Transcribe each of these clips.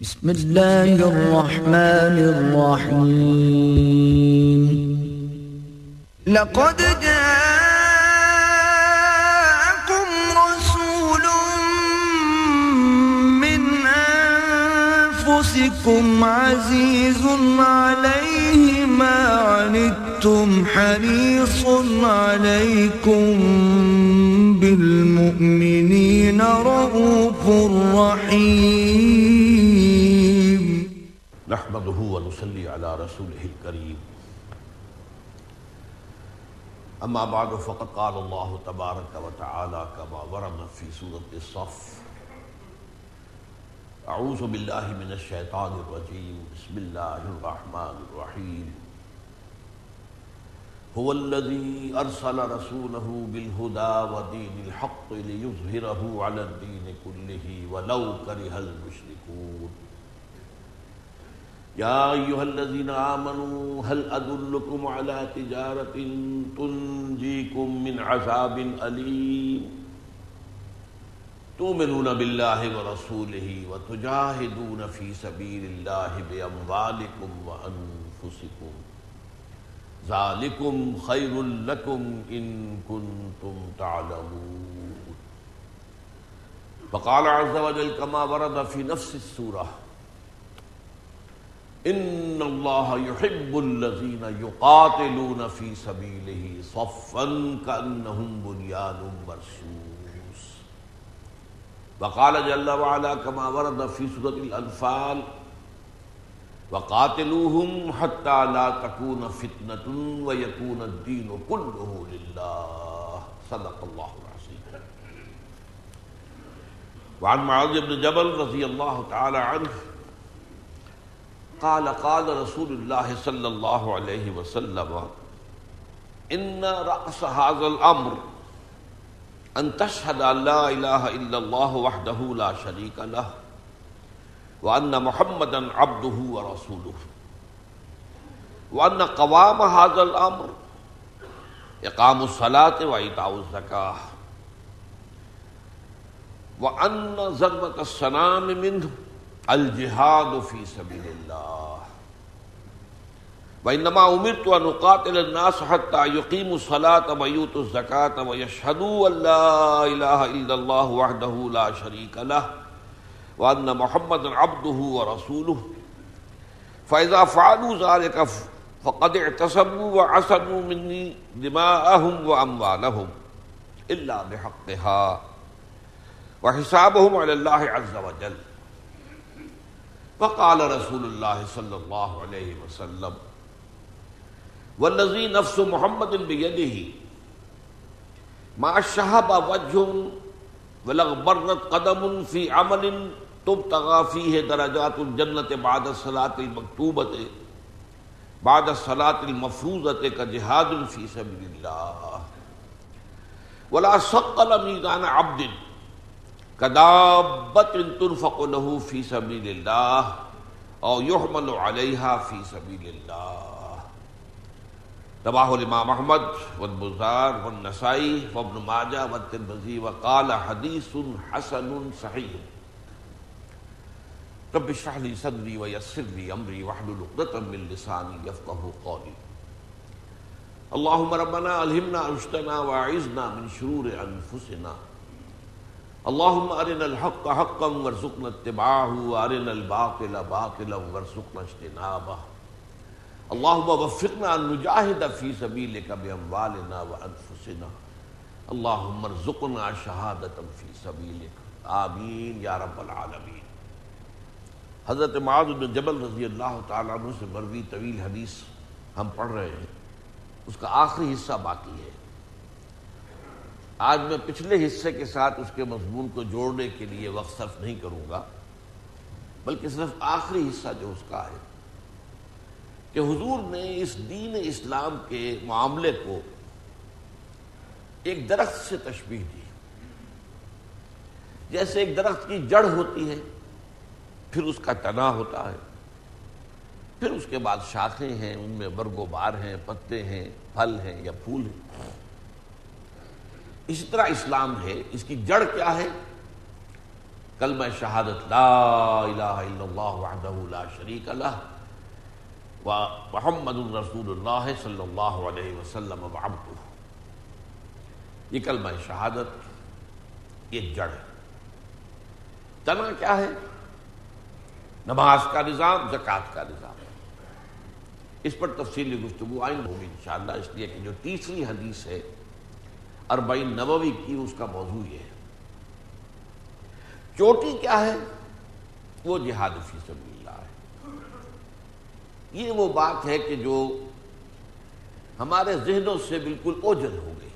بسم الله الرحمن الرحيم. لقد جاءكم رسول من أنفسكم عزيز عليه ما عنتم حريص عليكم بالمؤمنين رؤوف رحيم. نحمده ونصلي على رسوله الكريم. أما بعد، فقد قال الله تبارك وتعالى كما ورد في سورة الصف. أعوذ بالله من الشيطان الرجيم. بسم الله الرحمن الرحيم. هو الذي أرسل رسوله بالهدى ودين الحق ليظهره على الدين كله ولو كره المشركون. يا أيها الذين آمنوا، هل أدلكم على تجارة تنجيكم من عذاب أليم؟ تؤمنون بالله ورسوله وتجاهدون في سبيل الله بأموالكم وأنفسكم. ذلكم خير لكم إن كنتم تعلمون۔ فقال عز وجل كما ورد في نفس السورة ان اللہ يحب الذين يقاتلون في سبيله صفا كانهم بنيان مرصوص وقال جل وعلا كما ورد في سورة الانفال وقاتلوهم حتى لا تكون فتنة ويكون الدين كله لله صدق الله العظيم وعن معاذ بن جبل رضي الله تعالى عنه قال قال رسول الله صلى الله عليه وسلم، ان راس هذا الامر ان تشهد ان لا اله الا الله وحده لا شريك له وان محمدا عبده ورسوله. وان قوام هذا الامر اقام الصلاه وايتاء الزكاه وان ذروه السنام منه الجهاد في سبيل الله. وإنما أمرت أن أقاتل الناس حتى يقيموا الصلاة ويؤتوا الزكاة ويشهدوا أن لا إله إلا الله وحده لا شريك له. وأن محمدا عبده ورسوله فإذا فعلوا ذلك فقد اعتصموا وعصموا مني دماءهم وأموالهم إلا بحقها وحسابهم على الله عز وجل فقال رسول الله صلى الله عليه وسلم والذي نفس محمد بيده ما شهب وجه ولغبرت قدم في عمل تبتغى فيه درجات الجنة بعد الصلاة المكتوبة بعد الصلاة المفروضة كجهاد في سبيل الله ولا سقل ميزان عبد، کدابت تنفق له في سبيل الله او يحمل عليها في سبيل الله رواه الامام احمد والبزار والنسائی وابن ماجہ والترمذی وقال حدیث حسن صحیح. رب اشرح لي صدري ويسر لي امري واحلل عقدة من لساني يفقهوا قولي اللهم ربنا الهمنا رشدنا واعذنا من شرور انفسنا. اللهم ارنا الحق حقا وارزقنا اتباعه وارنا الباطل باطلا وارزقنا اجتنابه. اللهم وفقنا ان نجاهد في سبيلك باموالنا وانفسنا۔ اللهم ارزقنا شهادة في سبيلك آمین یا رب العالمین۔ حضرت معاذ بن جبل رضی اللہ تعالیٰ عنہ سے مروی طویل حدیث ہم پڑھ رہے ہیں۔ اس کا آخری حصہ باقی ہے۔ آج میں پچھلے حصے کے ساتھ اس کے مضمون کو جوڑنے کے لیے وقت صرف نہیں کروں گا، بلکہ صرف آخری حصہ جو اس کا ہے۔ کہ حضور نے اس دین اسلام کے معاملے کو ایک درخت سے تشبیح دی جیسے ایک درخت کی جڑ ہوتی ہے، پھر اس کا تنا ہوتا ہے، پھر اس کے بعد شاخیں ہیں، ان میں برگ و بار ہیں، پتے ہیں، پھل ہیں یا پھول ہیں۔ اسی طرح اسلام ہے، اس کی جڑ کیا ہے؟ کلمہ شہادت، لا الہ الا اللہ وحدہ لا شریک لہ۔ و محمد الرسول اللہ صلی اللہ علیہ وسلم وعبدہ یہ کلمہ شہادت، یہ جڑ ہے۔ تنا کیا ہے؟ نماز کا نظام، زکوٰۃ کا نظام اس پر تفصیلی گفتگو آئند ہوگی انشاءاللہ، اس لیے کہ جو تیسری حدیث ہے، اربعین نبوی کی، اس کا موضوع یہ ہے۔ چوٹی کیا ہے؟ وہ جہاد فی سبیل اللہ ہے۔ یہ وہ بات ہے کہ جو ہمارے ذہنوں سے بالکل اوجل ہو گئی۔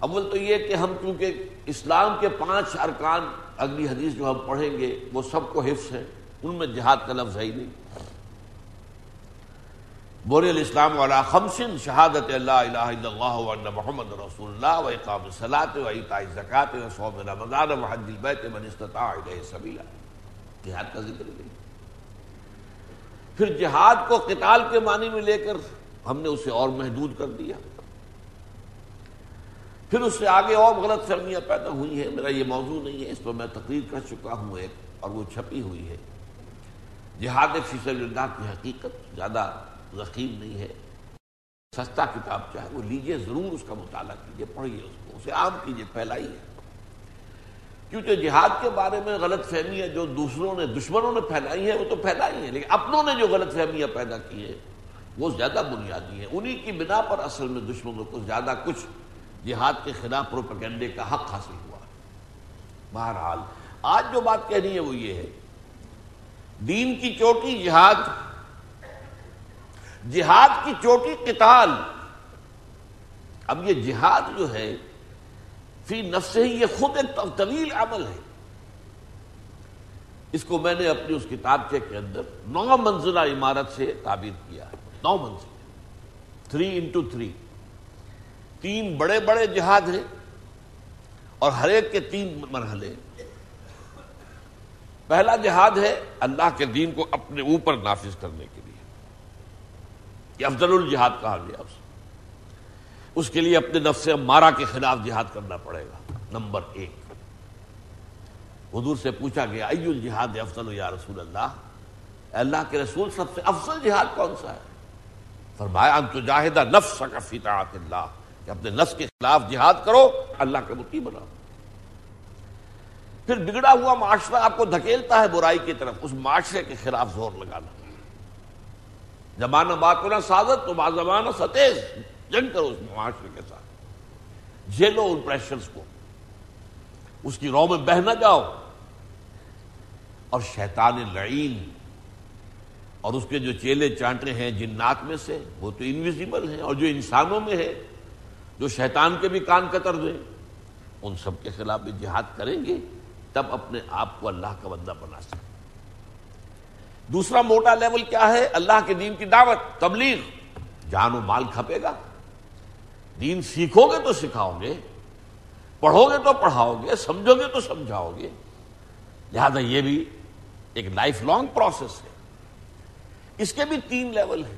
اول تو یہ کہ ہم چونکہ اسلام کے پانچ ارکان اگلی حدیث جو ہم پڑھیں گے، وہ سب کو حفظ ہے، ان میں جہاد کا لفظ ہے ہی نہیں۔ بور الاسلام والا خمسن، شہادت اللہ الہ الا اللہ و محمد رسول اللہ و اقام صلاۃ و عطاء زکات و صوم رمضان و حج البیت من استطاع الیہ سبیلا۔ جہاد کا ذکر نہیں پھر جہاد کو قتال کے معنی میں لے کر ہم نے اسے اور محدود کر دیا۔ پھر اس سے آگے اور غلط فہمیاں پیدا ہوئی ہیں۔ میرا یہ موضوع نہیں ہے، اس پر میں تقریر کر چکا ہوں ایک اور وہ چھپی ہوئی ہے۔ جہاد فی سبیل اللہ کی حقیقت زیادہ ذخیم نہیں ہے۔ سستا کتاب چاہے وہ لیجیے، ضرور اس کا مطالعہ کیجیے پڑھیے اس کو، اسے عام کیجیے، پھیلائیے۔ کیونکہ جہاد کے بارے میں غلط فہمیاں جو دوسروں نے دشمنوں نے پھیلائی ہیں، وہ تو پھیلائی ہیں، لیکن اپنوں نے جو غلط فہمیاں پیدا کی ہیں، وہ زیادہ بنیادی ہیں۔ انہی کی بنا پر اصل میں دشمنوں کو زیادہ کچھ جہاد کے خلاف پروپیگنڈے کا حق حاصل ہوا۔ بہرحال، آج جو بات کہنی ہے وہ یہ ہے۔ دین کی چوٹی جہاد جہاد کی چوٹی قتال۔ اب یہ جہاد جو ہے فی نفس ہی یہ خود ایک طویل عمل ہے۔ اس کو میں نے اپنی اس کتاب کے اندر نو منزلہ عمارت سے تعبیر کیا ہے۔ نو منزل تھری انٹو تھری۔ تین بڑے بڑے جہاد ہیں اور ہر ایک کے تین مرحلے پہلا جہاد ہے اللہ کے دین کو اپنے اوپر نافذ کرنے کے لیے۔ یہ افضل الجہاد کہا گیا اس اس کے لیے اپنے نفس مارا کے خلاف جہاد کرنا پڑے گا۔ نمبر ایک۔ حضور سے پوچھا گیا ای الجہاد افضل یا رسول اللہ؟ اللہ کے رسول، سب سے افضل جہاد کون سا ہے؟ فرمایا انت جاہدہ نفس کا فی طاعت اللہ، کہ اپنے نفس کے خلاف جہاد کرو، اللہ کے متی بناؤ۔ پھر بگڑا ہوا معاشرہ آپ کو دھکیلتا ہے برائی کی طرف، اس معاشرے کے خلاف زور لگانا۔ زمانہ بات سازت، تو بعض زمانہ ستیز۔ جنگ کرو اس معاشرے کے ساتھ۔ جھیلو ان پریشرز کو۔ اس کی رو میں بہ نہ جاؤ۔ اور شیطان لعین۔ اور اس کے جو چیلے چانٹے ہیں جنات میں سے، وہ تو انویزیبل ہیں اور جو انسانوں میں ہے، جو شیطان کے بھی کان قطر دیں ان سب کے خلاف بھی جہاد کریں گے، تب اپنے آپ کو اللہ کا بندہ بنا سکتے دوسرا موٹا لیول کیا ہے؟ اللہ کے دین کی دعوت، تبلیغ۔ جان و مال کھپے گا۔ دین سیکھو گے تو سکھاؤ گے پڑھو گے تو پڑھاؤ گے سمجھو گے تو سمجھاؤ گے لہذا یہ بھی ایک لائف لانگ پروسیس ہے۔ اس کے بھی تین لیول ہیں۔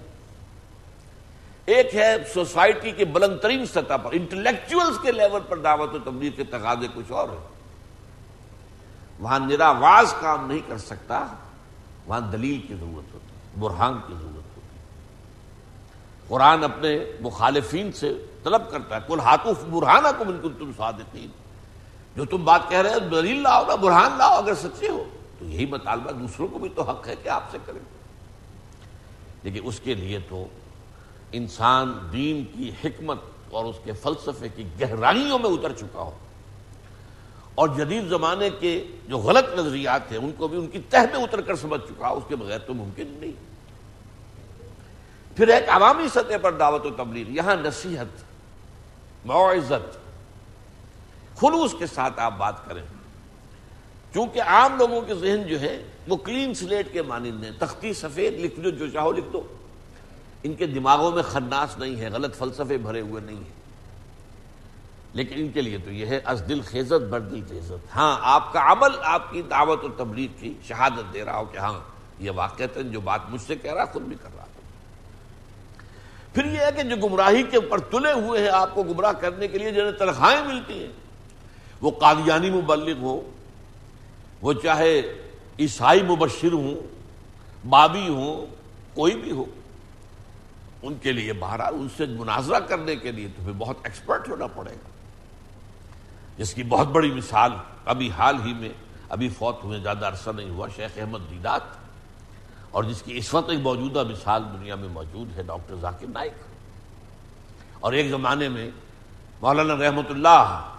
ایک ہے سوسائٹی کے بلند ترین سطح پر انٹلیکچوئلس کے لیول پر دعوت و تبلیغ کے تقاضے کچھ اور ہیں۔ وہاں نراواز کام نہیں کر سکتا، وہاں دلیل کی ضرورت ہوتی ہے، برہان کی ضرورت ہوتی ہے۔ قرآن اپنے مخالفین سے طلب کرتا ہے۔ کل ہاتھوں برہانہ کو بالکل تم صادقین۔ جو تم بات کہہ رہے ہو، دلیل لاؤ نا، برہان لاؤ اگر سچے ہو۔ تو یہی مطالبہ دوسروں کو بھی تو حق ہے کہ آپ سے کریں۔ لیکن اس کے لیے تو انسان دین کی حکمت اور اس کے فلسفے کی گہرائیوں میں اتر چکا ہو۔ اور جدید زمانے کے جو غلط نظریات ہیں، ان کو بھی ان کی تہ میں اتر کر سمجھ چکا اس کے بغیر تو ممکن نہیں۔ پھر ایک عوامی سطح پر دعوت و تبلیغ، یہاں نصیحت۔ معزت. خلوص کے ساتھ آپ بات کریں. چونکہ عام لوگوں کے ذہن جو ہے، وہ کلین سلیٹ کے مانند ہیں. تختی سفید لکھ دو جو چاہو لکھ دو. ان کے دماغوں میں خناس نہیں ہے، غلط فلسفے بھرے ہوئے نہیں ہیں. لیکن ان کے لیے تو یہ ہے، از دل خیزت، بر دل خیزت. ہاں آپ کا عمل، آپ کی دعوت اور تبلیغ کی شہادت دے رہا ہو کہ ہاں یہ واقع جو بات مجھ سے کہہ رہا، خود بھی کر رہا پھر یہ ہے کہ جو گمراہی کے اوپر تلے ہوئے ہیں، آپ کو گمراہ کرنے کے لیے جنہیں تنخواہیں ملتی ہیں۔ وہ قادیانی مبلغ ہو وہ چاہے عیسائی مبشر ہوں، بابی ہوں، کوئی بھی ہو، ان کے لیے بہرحال ان سے مناظرہ کرنے کے لیے تمہیں بہت ایکسپرٹ ہونا پڑے گا۔ جس کی بہت بڑی مثال، ابھی حال ہی میں، ابھی فوت ہوئے، زیادہ عرصہ نہیں ہوا، شیخ احمد دیدات۔ اور جس کی اس وقت ایک موجودہ مثال دنیا میں موجود ہے، ڈاکٹر ذاکر نائک۔ اور ایک زمانے میں مولانا رحمت اللہ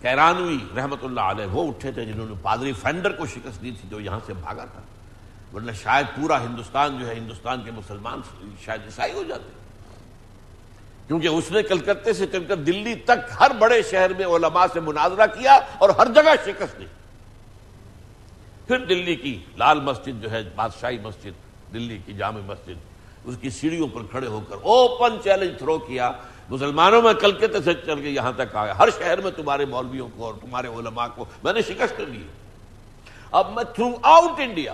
کیرانوی رحمت اللہ علیہ، وہ اٹھے تھے جنہوں نے پادری فینڈر کو شکست دی تھی جو یہاں سے بھاگا تھا۔ ورنہ شاید پورا ہندوستان جو ہے، ہندوستان کے مسلمان شاید عیسائی ہو جاتے۔ کیونکہ اس نے کلکتے سے چل کر دلی تک ہر بڑے شہر میں علماء سے مناظرہ کیا اور ہر جگہ شکست دی۔ پھر دلی کی لال مسجد جو ہے، بادشاہی مسجد، دلی کی جامع مسجد، اس کی سیڑھیوں پر کھڑے ہو کر اوپن چیلنج تھرو کیا۔ مسلمانوں میں کلکتے سے چل کے یہاں تک آیا۔ ہر شہر میں تمہارے مولویوں کو اور تمہارے علماء کو میں نے شکست کر دی۔ اب میں تھرو آؤٹ انڈیا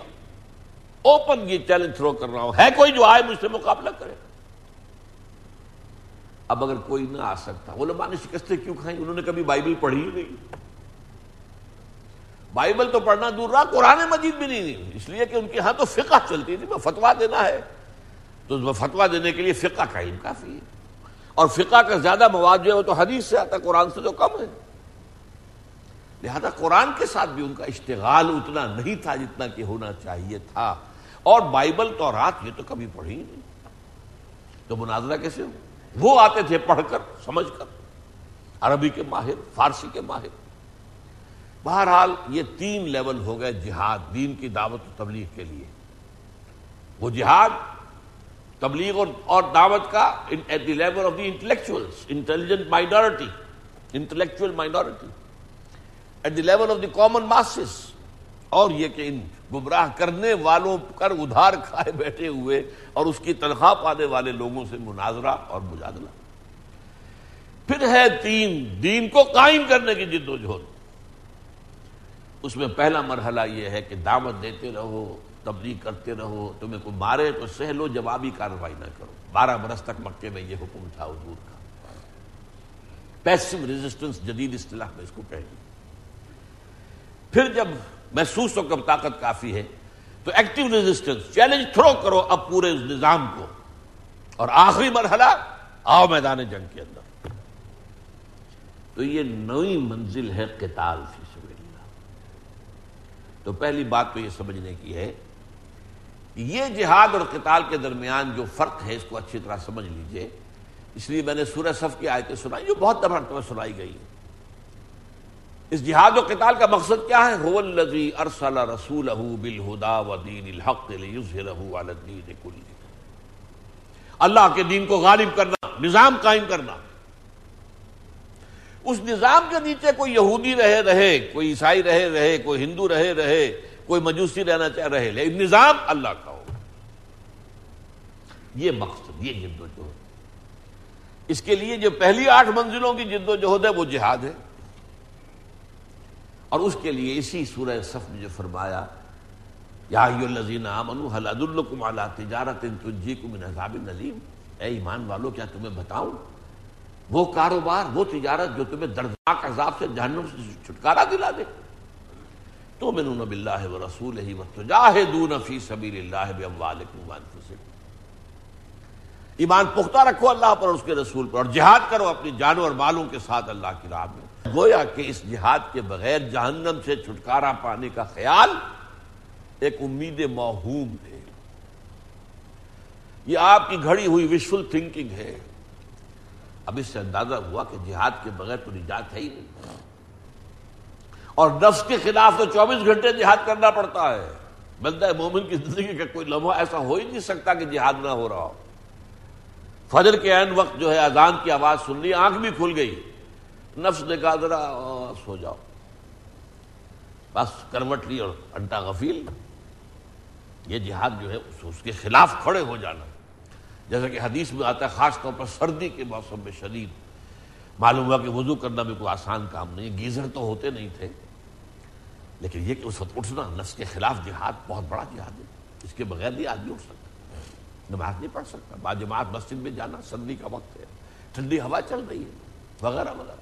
اوپن یہ چیلنج تھرو کر رہا ہوں۔ ہے کوئی جو آئے مجھ سے مقابلہ کرے؟ اب اگر کوئی نہ آ سکتا، علماء نے شکستیں کیوں کھائیں؟ انہوں نے کبھی بائبل پڑھی ہی نہیں۔ بائبل تو پڑھنا دور رہا، قرآن مجید بھی نہیں اس لیے کہ ان کے ہاں تو فقہ چلتی تھی فتوا دینا ہے۔ تو فتوا دینے کے لیے فقہ کا علم کافی ہے۔ اور فقہ کا زیادہ مواد جو ہے وہ تو حدیث سے آتا ہے، قرآن سے جو کم ہے۔ لہذا قرآن کے ساتھ بھی ان کا اشتغال اتنا نہیں تھا جتنا کہ ہونا چاہیے تھا۔ اور بائبل تو رات یہ تو کبھی پڑھی نہیں۔ تو مناظرہ کیسے ہو؟ وہ آتے تھے پڑھ کر، سمجھ کر۔ عربی کے ماہر، فارسی کے ماہر۔ بہرحال یہ تین لیول ہو گئے جہاد، دین کی دعوت و تبلیغ کے لیے۔ وہ جہاد، تبلیغ اور دعوت کا at the level of the intellectual intelligent minority intellectual minority at the level of the common masses اور یہ کہ ان گمراہ کرنے والوں کر ادھار کھائے بیٹھے ہوئے اور اس کی تنخواہ پانے والے لوگوں سے مناظرہ اور مجادلہ۔ پھر ہے تین، دین کو قائم کرنے کی جد و جہد۔ اس میں پہلا مرحلہ یہ ہے کہ دعوت دیتے رہو، تبلیغ کرتے رہو، تمہیں کوئی مارے تو سہ لو، جوابی کارروائی نہ کرو۔ بارہ برس تک مکے میں یہ حکم تھا حضور کا۔ پیسو ریزسٹنس جدید اصطلاح میں اس کو کہیں گے پھر جب محسوس ہو کب طاقت کافی ہے، تو ایکٹیو ریزسٹنس چیلنج تھرو کرو اب پورے اس نظام کو۔ اور آخری مرحلہ، آؤ میدان جنگ کے اندر۔ تو یہ نئی منزل ہے قتال فی۔ سبیل اللہ تو پہلی بات تو یہ سمجھنے کی ہے یہ جہاد اور قتال کے درمیان جو فرق ہے، اس کو اچھی طرح سمجھ لیجیے۔ اس لیے میں نے سورہ صف کی آیتیں سنائی، جو بہت دفعہ سنائی گئی اس جہاد و قتال کا مقصد کیا ہے؟ هو الذی ارسل رسوله بالهدى ودین الحق الدین اللہ کے دین کو غالب کرنا، نظام قائم کرنا۔ اس نظام کے نیچے کوئی یہودی رہے رہے، کوئی عیسائی رہے رہے، کوئی ہندو رہے رہے، کوئی مجوسی رہنا چاہ رہے لیکن نظام اللہ کا ہو۔ یہ مقصد، یہ جد و جہد۔ اس کے لیے جو پہلی آٹھ منزلوں کی جد و جہد ہے، وہ جہاد ہے۔ اور اس کے لیے اسی سورہ صف میں جو فرمایا، یا تجارت نلیم اے ایمان والو، کیا تمہیں بتاؤں؟ وہ کاروبار، وہ تجارت جو تمہیں دردناک عذاب سے جہنم سے چھٹکارا دلا دے۔ تو رسول ہی فی سبیل اللہ ایمان پختہ رکھو اللہ پر اور اس کے رسول پر اور جہاد کرو اپنی جانوں اور مالوں کے ساتھ اللہ کی راہ میں۔ گویا کہ اس جہاد کے بغیر جہنم سے چھٹکارا پانے کا خیال ایک امید موہوم ہے۔ یہ آپ کی گھڑی ہوئی وشفل تھنکنگ ہے۔ اب اس سے اندازہ ہوا کہ جہاد کے بغیر تو نجات ہے ہی نہیں۔ اور نفس کے خلاف تو چوبیس گھنٹے جہاد کرنا پڑتا ہے۔ بندہ مومن کی زندگی کا کوئی لمحہ ایسا ہو ہی نہیں سکتا کہ جہاد نہ ہو رہا ہو۔ فجر کے عین وقت جو ہے اذان کی آواز سن لی، آنکھ بھی کھل گئی۔ نفس نے کہا، ذرا سو جاؤ۔ بس کروٹ لی اور انٹا غفیل۔ یہ جہاد جو ہے اس کے خلاف کھڑے ہو جانا۔ جیسا کہ حدیث میں آتا ہے، خاص طور پر سردی کے موسم میں شدید۔ معلوم ہوا کہ وضو کرنا بھی کوئی آسان کام نہیں گیزر تو ہوتے نہیں تھے۔ لیکن یہ کہ اس وقت اٹھنا نفس کے خلاف جہاد بہت بڑا جہاد ہے۔ اس کے بغیر نہیں آدمی اٹھ سکتا نماز نہیں پڑھ سکتا۔ با جماعت مسجد میں جانا سردی کا وقت ہے، ٹھنڈی ہوا چل رہی ہے، وغیرہ وغیرہ۔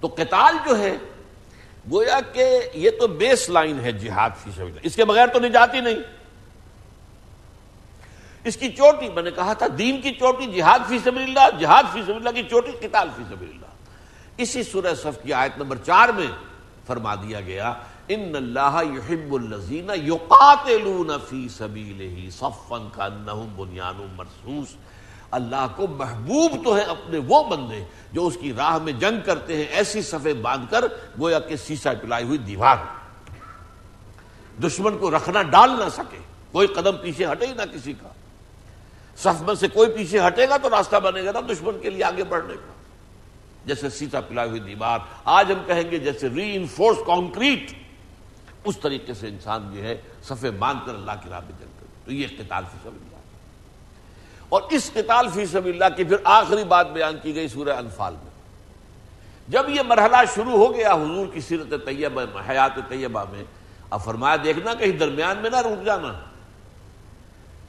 تو قتال جو ہے، گویا کہ یہ تو بیس لائن ہے جہاد فی سبیل اس کے بغیر تو نجات ہی نہیں۔ اس کی چوٹی، میں نے کہا تھا، دین کی چوٹی، جہاد فی سبیل اللہ، جہاد فی سبیل اللہ کی چوٹی، قتال فی سبیل اللہ۔ اسی سورہ صف کی آیت نمبر چار میں فرما دیا گیا، ان اللہ یحب الذین یقاتلون فی سبیلہ صفا کانہم بنیان مرصوص۔ اللہ کو محبوب تو ہے اپنے وہ بندے جو اس کی راہ میں جنگ کرتے ہیں، ایسی صفے باندھ کر گویا کہ سیسا پلائی ہوئی دیوار۔ دشمن کو رکھنا ڈال نہ سکے، کوئی قدم پیچھے ہٹے ہی نہ کسی کا۔ صف میں سے کوئی پیچھے ہٹے گا تو راستہ بنے گا نا دشمن کے لیے آگے بڑھنے کا۔ جیسے سیتا پلائی ہوئی دیوار، آج ہم کہیں گے جیسے ری انفورس کانکریٹ اس طریقے سے انسان جو ہے صفے باندھ کر اللہ کی راہ میں جنگ کرے۔ تو یہ اقتدار فی سبیل اللہ۔ اور اس قتال فی سبیل اللہ کی پھر آخری بات بیان کی گئی سورہ انفال میں۔ جب یہ مرحلہ شروع ہو گیا حضور کی سیرت طیبہ، حیات طیبہ میں، اب فرمایا دیکھنا کہیں درمیان میں نہ رک جانا۔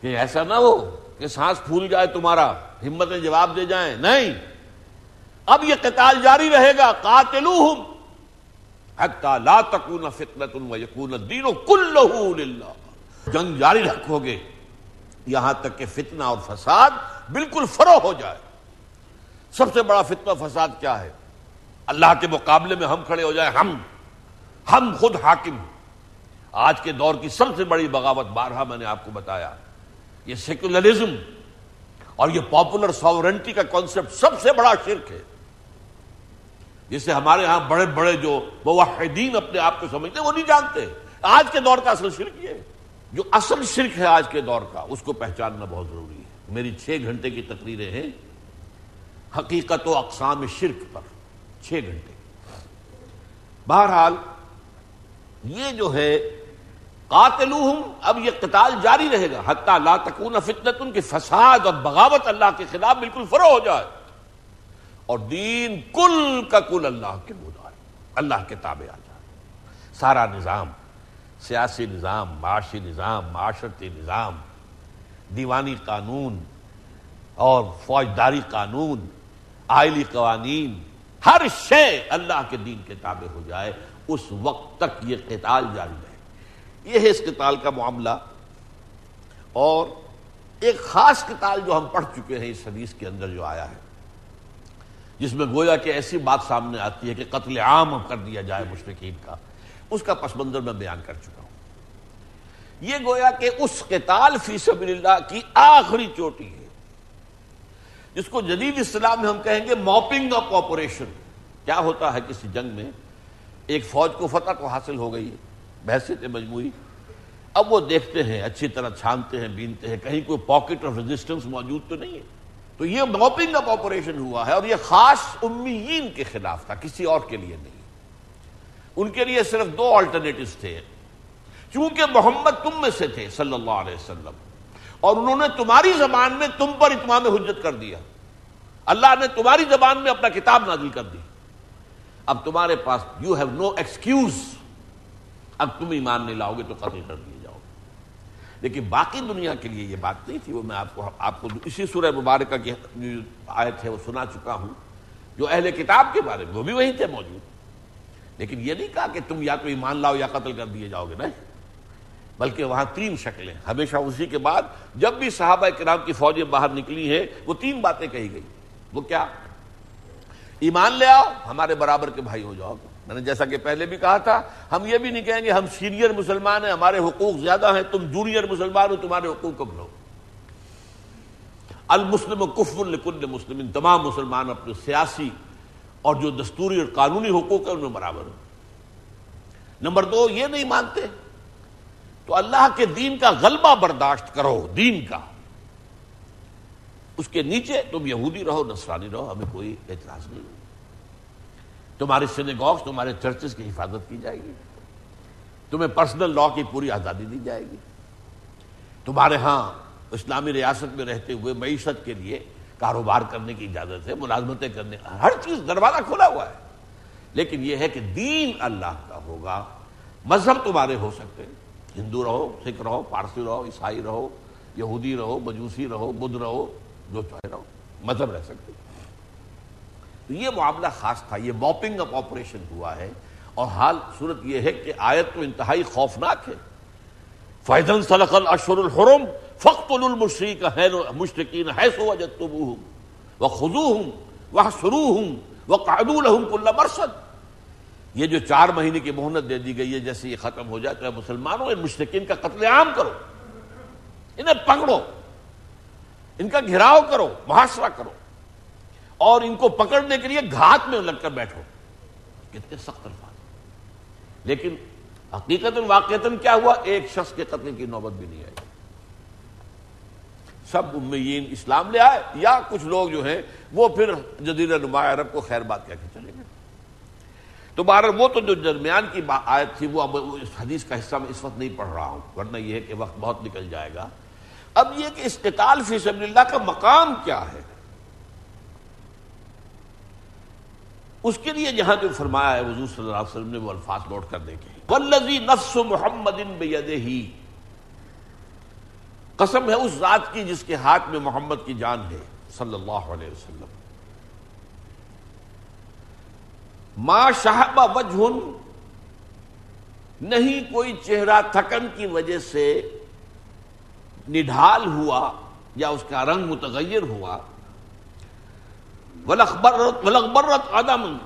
کہ ایسا نہ ہو۔ کہ سانس پھول جائے تمہارا، ہمتیں جواب دے جائیں۔ نہیں۔ اب یہ قتال جاری رہے گا۔ قاتلوہم۔ حتی لا تکون فتنة ویکون الدین کلہو للہ۔ جنگ جاری رکھو گے۔ یہاں تک کہ فتنہ اور فساد بالکل فرو ہو جائے۔ سب سے بڑا فتنہ فساد کیا ہے؟ اللہ کے مقابلے میں ہم کھڑے ہو جائیں۔ ہم ہم خود حاکم۔ آج کے دور کی سب سے بڑی بغاوت، بارہا میں نے آپ کو بتایا۔ یہ سیکولرزم اور یہ پاپولر ساورنٹی کا کانسیپٹ سب سے بڑا شرک ہے۔ جسے ہمارے ہاں بڑے بڑے جو موحدین اپنے آپ کو سمجھتے وہ نہیں جانتے۔ آج کے دور کا اصل شرک یہ جو اصل شرک ہے آج کے دور کا، اس کو پہچاننا بہت ضروری ہے۔ میری چھ گھنٹے کی تقریریں ہیں۔ حقیقت و اقسام شرک پر۔ چھ گھنٹے۔ بہرحال، یہ جو ہے قاتلوہم، اب یہ قتال جاری رہے گا۔ حتیٰ لا تکون فتنت ان کی فساد اور بغاوت اللہ کے خلاف بالکل فرو ہو جائے۔ اور دین کل کا کل اللہ کے مدار اللہ کے تابع آ جائے۔ سارا نظام، سیاسی نظام، معاشی نظام، معاشرتی نظام، دیوانی قانون اور فوجداری قانون، آئلی قوانین، ہر شے اللہ کے دین کے تابع ہو جائے۔ اس وقت تک یہ قتال جاری رہے یہ ہے اس قتال کا معاملہ۔ اور ایک خاص قتال جو ہم پڑھ چکے ہیں اس حدیث کے اندر جو آیا ہے، جس میں گویا کہ ایسی بات سامنے آتی ہے کہ قتل عام کر دیا جائے مشرقین کا، اس کا پس منظر میں بیان کر چکا ہوں۔ یہ گویا کہ اس قتال فی سبیل اللہ کی آخری چوٹی ہے، جس کو جدید اسلام میں ہم کہیں گے موپنگ آف آپریشن۔ کیا ہوتا ہے کسی جنگ میں ایک فوج کو فتح تو حاصل ہو گئی ہے بحثیت مجموعی۔ اب وہ دیکھتے ہیں، اچھی طرح چھانتے ہیں، بینتے ہیں۔ کہیں کوئی پاکٹ آف ریزسٹنس موجود تو نہیں ہے۔ تو یہ موپنگ آف آپریشن ہوا ہے اور یہ خاص امیین کے خلاف تھا، کسی اور کے لیے نہیں۔ ان کے لیے صرف دو آلٹرنیٹو تھے۔ چونکہ محمد تم میں سے تھے، صلی اللہ علیہ وسلم۔ اور انہوں نے تمہاری زبان میں تم پر اتمام حجت کر دیا۔ اللہ نے تمہاری زبان میں اپنا کتاب نازل کر دی۔ اب تمہارے پاس یو ہیو نو ایکسکیوز اب تم ایمان نہیں لاؤ گے تو قتل کر دیے جاؤ گے۔ لیکن باقی دنیا کے لیے یہ بات نہیں تھی، وہ میں آپ کو آپ کو اسی سورہ مبارکہ کی آئے تھے وہ سنا چکا ہوں، جو اہل کتاب کے بارے میں، وہ بھی وہیں تھے موجود۔ لیکن یہ نہیں کہا کہ تم یا تو ایمان لاؤ یا قتل کر دیے جاؤ گے، نہیں۔ بلکہ وہاں تین شکلیں۔ ہمیشہ اسی کے بعد جب بھی صحابہ کرام کی فوجیں باہر نکلی ہیں، وہ تین باتیں کہی گئی۔ وہ کیا؟ ایمان لے آؤ، ہمارے برابر کے بھائی ہو جاؤ گے۔ میں نے جیسا کہ پہلے بھی کہا تھا، ہم یہ بھی نہیں کہیں گے ہم سینئر مسلمان ہیں، ہمارے حقوق زیادہ ہیں، تم جونیئر مسلمان ہو، تمہارے حقوق کم لو المسلم کف الکل مسلم، تمام مسلمان اپنے سیاسی اور جو دستوری اور قانونی حقوق ہے ان میں برابر ہو نمبر دو، یہ نہیں مانتے تو اللہ کے دین کا غلبہ برداشت کرو، دین کا۔ اس کے نیچے تم یہودی رہو، نصرانی رہو، ہمیں کوئی اعتراض نہیں۔ تمہارے سنگوکس تمہارے چرچز کی حفاظت کی جائے گی۔ تمہیں پرسنل لا کی پوری آزادی دی جائے گی۔ تمہارے ہاں اسلامی ریاست میں رہتے ہوئے معیشت کے لیے کاروبار کرنے کی اجازت ہے، ملازمتیں کرنے، ہر چیز دروازہ کھلا ہوا ہے۔ لیکن یہ ہے کہ دین اللہ کا ہوگا۔ مذہب تمہارے ہو سکتے ہندو رہو، سکھ رہو پارسی رہو، عیسائی رہو، یہودی رہو، مجوسی رہو، بدھ رہو، جو چاہے رہو۔ مذہب رہ سکتے تو یہ معاملہ خاص تھا، یہ موپنگ اپ آپریشن ہوا ہے۔ اور حال صورت یہ ہے کہ آیت تو انتہائی خوفناک ہے۔ فیضن سلق الشر الحرم فخت المشرق مشرقین ہے سو وجت وہ خزو ہوں وہ سرو ہوں وہ قادول مرسد یہ جو چار مہینے کی مہنت دے دی گئی ہے، جیسے یہ ختم ہو جائے تو مسلمانوں، ان مشرقین کا قتل عام کرو۔ انہیں پکڑو۔ ان کا گھراؤ کرو، محاصرہ کرو۔ اور ان کو پکڑنے کے لیے گھات میں لگ کر بیٹھو۔ کتنے سخت الفاظ۔ لیکن حقیقت واقعات کیا ہوا؟ ایک شخص کے قتل کی نوبت بھی نہیں آئی۔ سب امیین اسلام لے آئے، یا کچھ لوگ جو ہیں، وہ پھر جزیرہ نمایاں عرب کو خیر بات کہہ کے چلے گئے۔ تو بار وہ تو جو درمیان کی آیت تھی، وہ اب اس حدیث کا حصہ میں اس وقت نہیں پڑھ رہا ہوں، ورنہ یہ ہے کہ وقت بہت نکل جائے گا۔ اب یہ کہ استقال فی سبیل اللہ کا مقام کیا ہے؟ اس کے لیے جہاں جو فرمایا ہے، حضور صلی اللہ علیہ وسلم نے وہ الفاظ نوٹ کر دے کے نفس محمد بیدہی قسم ہے اس ذات کی جس کے ہاتھ میں محمد کی جان ہے، صلی اللہ علیہ وسلم۔ ما شہبہ وجہ نہیں کوئی چہرہ تھکن کی وجہ سے نڈھال ہوا یا اس کا رنگ متغیر ہوا۔ ولغبرت عدم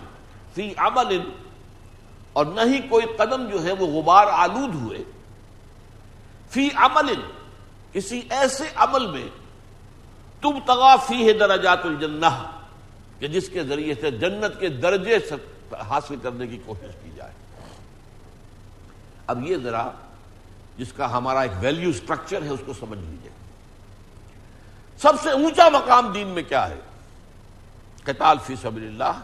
فی عمل. اور نہ ہی کوئی قدم جو ہے وہ غبار آلود ہوئے. فی عمل. کسی ایسے عمل میں تم تغافی ہے درجات الجنہ، کہ جس کے ذریعے سے جنت کے درجے حاصل کرنے کی کوشش کی جائے. اب یہ ذرا جس کا ہمارا ایک ویلیو سٹرکچر ہے، اس کو سمجھ لیجیے سب سے اونچا مقام دین میں کیا ہے؟ قتال فی سبیل اللہ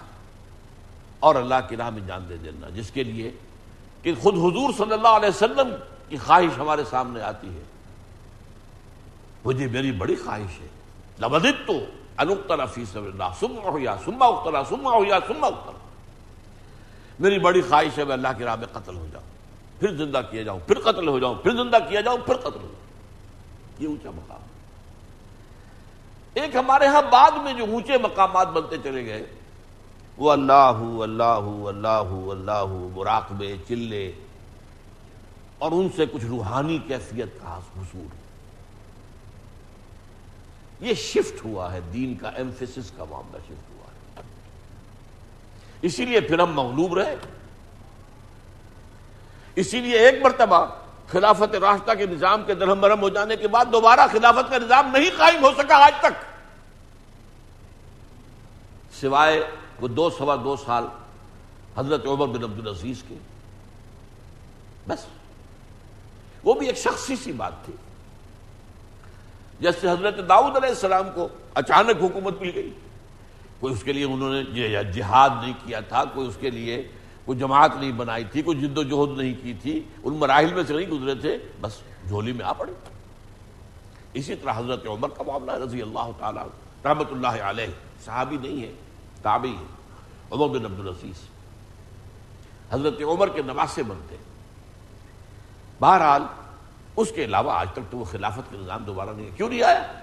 اور اللہ کی راہ میں جان دے دینا، جس کے لیے کہ خود حضور صلی اللہ علیہ وسلم کی خواہش ہمارے سامنے آتی ہے۔ مجھے میری بڑی خواہش ہے۔ لبدت تو انخترا فی سبیل اللہ سما ہو یا سما اخترا سما ہو یا سما اخترا میری بڑی خواہش ہے، میں اللہ کی راہ میں قتل ہو جاؤں، پھر زندہ کیا جاؤں، پھر قتل ہو جاؤں، پھر زندہ کیا جاؤں، پھر قتل ہو جاؤں۔ یہ اونچا مقام ایک ہمارے ہاں بعد میں جو اونچے مقامات بنتے چلے گئے۔ وہ اللہ اللہ اللہ اللہ مراقبے، چلے۔ اور ان سے کچھ روحانی کیفیت کا حصول یہ شفٹ ہوا ہے، دین کا ایمفیسس کا معاملہ شفٹ ہوا ہے۔ اسی لیے پھر ہم مغلوب رہے۔ اسی لیے ایک مرتبہ خلافت راستہ کے نظام کے درہم برہم ہو جانے کے بعد دوبارہ خلافت کا نظام نہیں قائم ہو سکا آج تک۔ سوائے وہ دو سوا دو سال حضرت عمر بن عبد العزیز کے۔ بس۔ وہ بھی ایک شخصی سی بات تھی۔ جیسے حضرت داؤد علیہ السلام کو اچانک حکومت مل گئی۔ کوئی اس کے لیے انہوں نے جہاد نہیں کیا تھا، کوئی اس کے لیے کوئی جماعت نہیں بنائی تھی، کوئی جد و جہد نہیں کی تھی، ان مراحل میں سے نہیں گزرے تھے، بس جھولی میں آ پڑے۔ اسی طرح حضرت عمر کا معاملہ رضی اللہ تعالیٰ رحمت اللہ علیہ، صحابی نہیں ہے تابعی ہے عمر بن عبد العزیز۔ حضرت عمر کے نواسے بنتے بہرحال، اس کے علاوہ آج تک تو وہ خلافت کا نظام دوبارہ نہیں ہے۔ کیوں نہیں آیا؟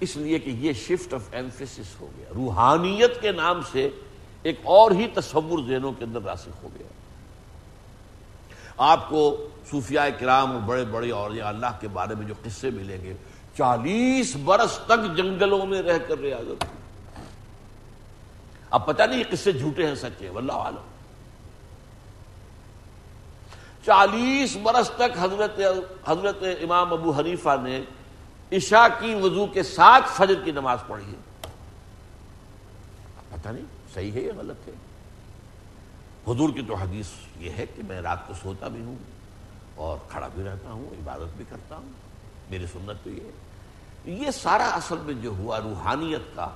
اس لیے کہ یہ شفٹ آف ایمفیسس ہو گیا۔ روحانیت کے نام سے ایک اور ہی تصور ذہنوں کے اندر راسخ ہو گیا۔ آپ کو صوفیاء کرام اور بڑے بڑے اور اللہ کے بارے میں جو قصے ملیں گے، چالیس برس تک جنگلوں میں رہ کر ریاضت اب پتہ نہیں قصے جھوٹے ہیں، سچے واللہ عالم۔ چالیس برس تک حضرت حضرت امام ابو حنیفہ نے عشاء کی وضو کے ساتھ فجر کی نماز پڑھی ہے۔ پتہ نہیں۔ صحیح ہے یا غلط ہے؟ حضور کی تو حدیث یہ ہے کہ میں رات کو سوتا بھی ہوں اور کھڑا بھی رہتا ہوں، عبادت بھی کرتا ہوں۔ میری سنت تو یہ ہے۔ یہ سارا اصل میں جو ہوا روحانیت کا،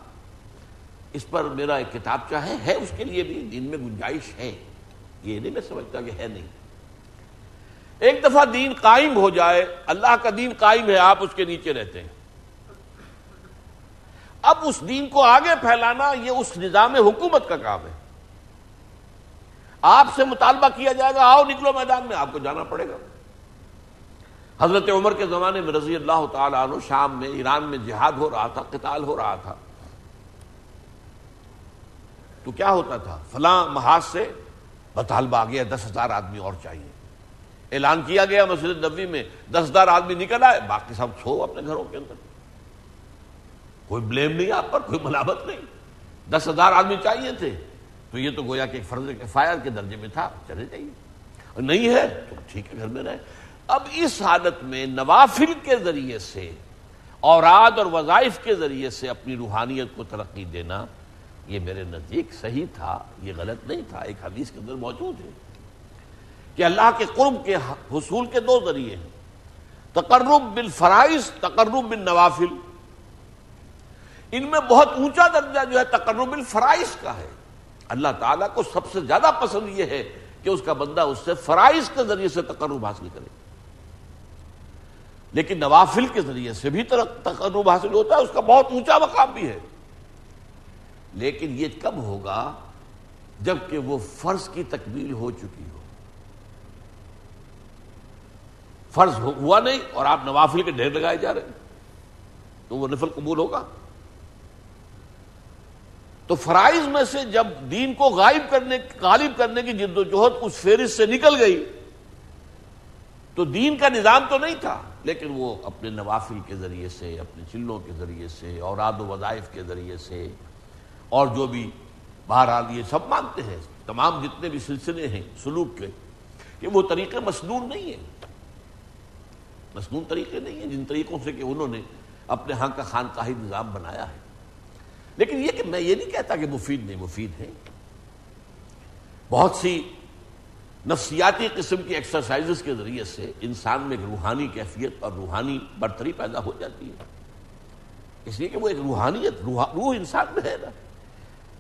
اس پر میرا ایک کتاب چاہے ہے اس کے لیے بھی دین میں گنجائش ہے۔ یہ نہیں، میں سمجھتا کہ ہے نہیں۔ ایک دفعہ دین قائم ہو جائے، اللہ کا دین قائم ہے، آپ اس کے نیچے رہتے ہیں۔ اب اس دین کو آگے پھیلانا یہ اس نظام حکومت کا کام ہے۔ آپ سے مطالبہ کیا جائے گا، آؤ نکلو میدان میں، آپ کو جانا پڑے گا۔ حضرت عمر کے زمانے میں رضی اللہ تعالیٰ عنہ شام میں ایران میں جہاد ہو رہا تھا، قتال ہو رہا تھا۔ تو کیا ہوتا تھا؟ فلاں محاذ سے بطالبہ آ گیا، دس ہزار آدمی اور چاہیے۔ اعلان کیا گیا مسجد نبی میں، دس ہزار آدمی نکل آئے، باقی سب چھو اپنے گھروں کے اندر۔ کوئی بلیم نہیں، آپ پر کوئی ملامت نہیں۔ دس ہزار آدمی چاہیے تھے۔ تو یہ تو گویا کہ فرض کے فائر کے درجے میں تھا، چلے جائیے۔ اور نہیں ہے، تو ٹھیک ہے، گھر میں رہے۔ اب اس حالت میں نوافل کے ذریعے سے، اوراد اور وظائف کے ذریعے سے اپنی روحانیت کو ترقی دینا، یہ میرے نزدیک صحیح تھا، یہ غلط نہیں تھا۔ ایک حدیث کے اندر موجود ہے کہ اللہ کے قرب کے حصول کے دو ذریعے ہیں۔ تقرب بالفرائض، تقرب بن نوافل ان میں بہت اونچا درجہ جو ہے تقرب الفرائض کا ہے۔ اللہ تعالیٰ کو سب سے زیادہ پسند یہ ہے کہ اس کا بندہ اس سے فرائض کے ذریعے سے تقرب حاصل کرے۔ لیکن نوافل کے ذریعے سے بھی تقرب حاصل ہوتا ہے، اس کا بہت اونچا مقام بھی ہے۔ لیکن یہ کب ہوگا جبکہ وہ فرض کی تکمیل ہو چکی ہو۔ فرض ہوا نہیں اور آپ نوافل کے ڈھیر لگائے جا رہے ہیں، تو وہ نفل قبول ہوگا۔ تو فرائض میں سے جب دین کو غائب کرنے غالب کرنے کی جد و جہد اس فہرست سے نکل گئی، تو دین کا نظام تو نہیں تھا، لیکن وہ اپنے نوافل کے ذریعے سے، اپنے چلوں کے ذریعے سے اور آد و وظائف کے ذریعے سے، اور جو بھی بہرحال یہ سب مانتے ہیں، تمام جتنے بھی سلسلے ہیں سلوک کے، کہ وہ طریقے مصنون نہیں ہیں۔ مصنون طریقے نہیں ہیں، جن طریقوں سے کہ انہوں نے اپنے ہاں کا خانقاہی نظام بنایا ہے۔ لیکن یہ کہ میں یہ نہیں کہتا کہ مفید نہیں، مفید ہے۔ بہت سی نفسیاتی قسم کی ایکسرسائزز کے ذریعے سے انسان میں ایک روحانی کیفیت اور روحانی برتری پیدا ہو جاتی ہے۔ اس لیے کہ وہ ایک روحانیت، روح انسان میں ہے نا۔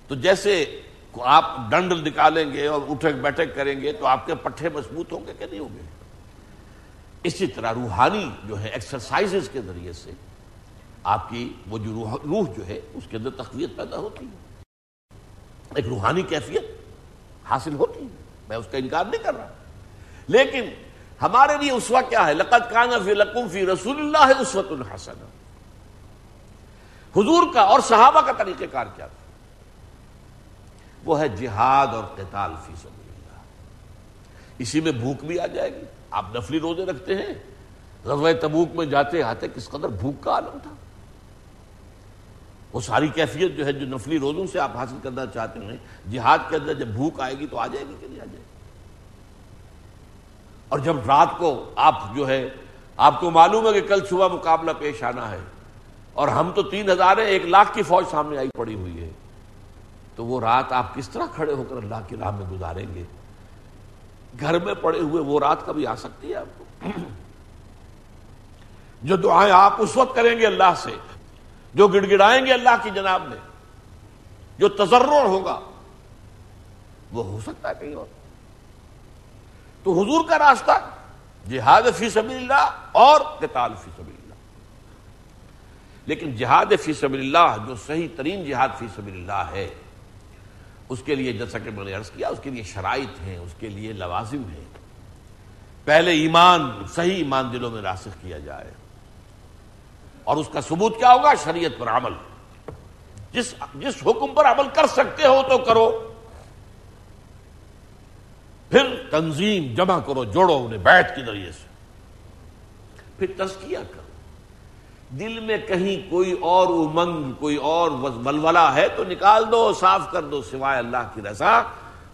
تو جیسے آپ ڈنڈ نکالیں گے اور اٹھک بیٹھک کریں گے تو آپ کے پٹھے مضبوط ہوں گے کہ نہیں ہوں گے؟ اسی طرح روحانی جو ہے ایکسرسائز کے ذریعے سے آپ کی وہ جو روح روح جو ہے، اس کے اندر تقویت پیدا ہوتی ہے۔ ایک روحانی کیفیت حاصل ہوتی ہے۔ میں اس کا انکار نہیں کر رہا۔ لیکن ہمارے لیے اسوا کیا ہے؟ لقت کانا فی لقم فی رسول اللہ اسوت الحسن حضور کا اور صحابہ کا طریقہ کار کیا تھا؟ وہ ہے جہاد اور قتال فی سبیل اللہ اسی میں بھوک بھی آ جائے گی۔ آپ نفلی روزے رکھتے ہیں۔ غزوہ تبوک میں جاتے آتے کس قدر بھوک کا عالم تھا۔ وہ ساری کیفیت جو ہے جو نفلی روزوں سے آپ حاصل کرنا چاہتے ہیں، جہاد کے اندر جب بھوک آئے گی تو آ جائے گی کہ نہیں آ جائے گی؟ اور جب رات کو آپ جو ہے، آپ کو معلوم ہے کہ کل صبح مقابلہ پیش آنا ہے اور ہم تو تین ہزار ایک لاکھ کی فوج سامنے آئی پڑی ہوئی ہے، تو وہ رات آپ کس طرح کھڑے ہو کر اللہ کی راہ میں گزاریں گے؟ گھر میں پڑے ہوئے وہ رات کبھی آ سکتی ہے آپ کو؟ جو دعائیں آپ اس وقت کریں گے اللہ سے جو گڑ گڑائیں گے اللہ کی جناب میں، جو تجرر ہوگا، وہ ہو سکتا ہے کہیں اور۔ تو حضور کا راستہ، جہاد فی سبیل اللہ اور قتال فی سبیل اللہ لیکن جہاد فی سبیل اللہ جو صحیح ترین جہاد فی سبیل اللہ ہے، اس کے لیے جیسا کہ میں نے عرض کیا، اس کے لیے شرائط ہیں، اس کے لیے لوازم ہیں۔ پہلے ایمان، صحیح ایمان دلوں میں راسخ کیا جائے۔ اور اس کا ثبوت کیا ہوگا؟ شریعت پر عمل۔ جس جس حکم پر عمل کر سکتے ہو تو کرو۔ پھر تنظیم جمع کرو، جوڑو انہیں بیٹھ کے ذریعے سے۔ پھر تزکیہ کرو۔ دل میں کہیں کوئی اور امنگ، کوئی اور ولولا ہے تو نکال دو، صاف کر دو، سوائے اللہ کی رضا۔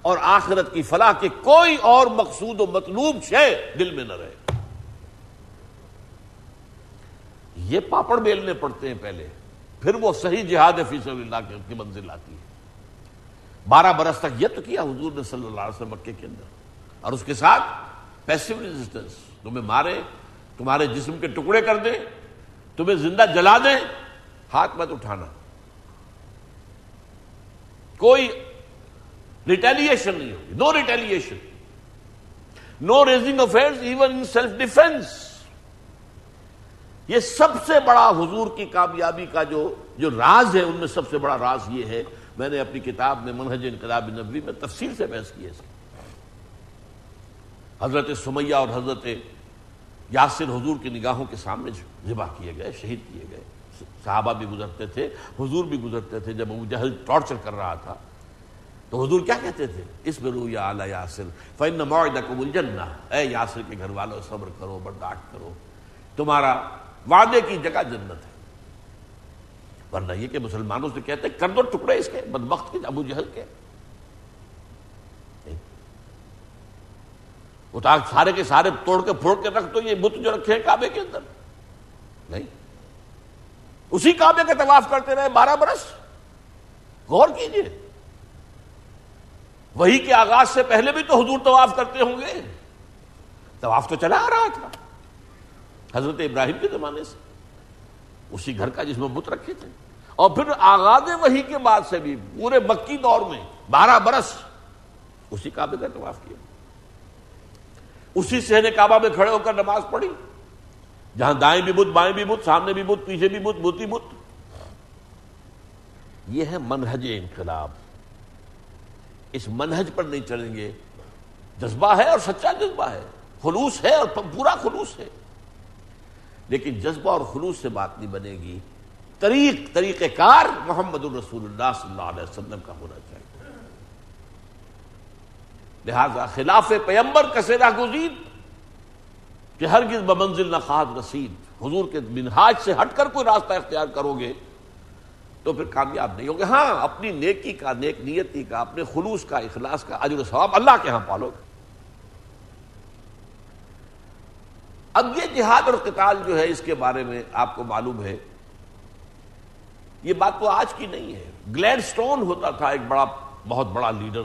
اور آخرت کی فلاح کے کوئی اور مقصود و مطلوب شے دل میں نہ رہے۔ یہ پاپڑ بیلنے پڑتے ہیں پہلے، پھر وہ صحیح جہاد فی سبیل اللہ کی منزل آتی ہے۔ بارہ برس تک یہ تو کیا حضور نے صلی اللہ علیہ وسلم مکے کے اندر۔ اور اس کے ساتھ پیسو ریزسٹنس تمہیں مارے، تمہارے جسم کے ٹکڑے کر دیں تمہیں زندہ جلا دیں ہاتھ مت اٹھانا۔ کوئی ریٹیلیشن نہیں ہوگی no retaliation no raising affair even in self defence یہ سب سے بڑا حضور کی کامیابی کا جو جو راز ہے، ان میں سب سے بڑا راز یہ ہے، میں نے اپنی کتاب میں منہج انقلاب نبی میں تفصیل سے بحث کی ہے حضرت سمیہ اور حضرت یاسر حضور کی نگاہوں کے سامنے ذبح کیے گئے، شہید کیے گئے۔ صحابہ بھی گزرتے تھے، حضور بھی گزرتے تھے۔ جب وہ جہل ٹارچر کر رہا تھا، تو حضور کیا کہتے تھے؟ اس میں رو یا یاسر فن معاہدہ الجنہ اے یاسر کے گھر والوں صبر کرو، برداشت کرو۔ تمہارا وعدے کی جگہ جنت ہے۔ ورنہ یہ کہ مسلمانوں سے کہتے کر دو ٹکڑے اس کے، بدبخت کے، ابو جہل کے۔ سارے کے سارے توڑ کے پھوڑ کے رکھ دو، یہ بت جو رکھے ہیں کعبے کے اندر۔ نہیں۔ اسی کعبے کے طواف کرتے رہے، بارہ برس۔ غور کیجیے۔ وہی کے آغاز سے پہلے بھی تو حضور طواف کرتے ہوں گے۔ طواف تو چلا آ رہا تھا۔ حضرت ابراہیم کے زمانے سے۔ اسی گھر کا جس میں بت رکھے تھے۔ اور پھر آغاز وہی کے بعد سے بھی پورے مکی دور میں بارہ برس اسی کعبے کا طواف کیا۔ اسی سہنے کعبہ میں کھڑے ہو کر نماز پڑھی۔ جہاں دائیں بھی بت، بائیں بھی بت، سامنے بھی بت، پیچھے بھی بت بت بت۔ یہ ہے منہج انقلاب۔ اس منہج پر نہیں چلیں گے۔ جذبہ ہے اور سچا جذبہ ہے۔ خلوص ہے اور پورا خلوص ہے۔ لیکن جذبہ اور خلوص سے بات نہیں بنے گی۔ طریق طریقہ کار محمد الرسول اللہ صلی اللہ علیہ وسلم کا ہونا چاہیے۔ لہذا خلاف پیمبر کسیرا گزید کہ ہرگز بمنزل نہ خواہد رسید۔ حضور کے منہاج سے ہٹ کر کوئی راستہ اختیار کرو گے تو پھر کامیاب نہیں ہوگے ہاں اپنی نیکی کا، نیک نیتی کا، اپنے خلوص کا، اخلاص کا عجر ثواب اللہ کے ہاں پالو گے۔ اب یہ جہاد اور قتال جو ہے اس کے بارے میں آپ کو معلوم ہے، یہ بات تو آج کی نہیں ہے۔ گلیڈ سٹون ہوتا تھا ایک بڑا، بہت بڑا لیڈر،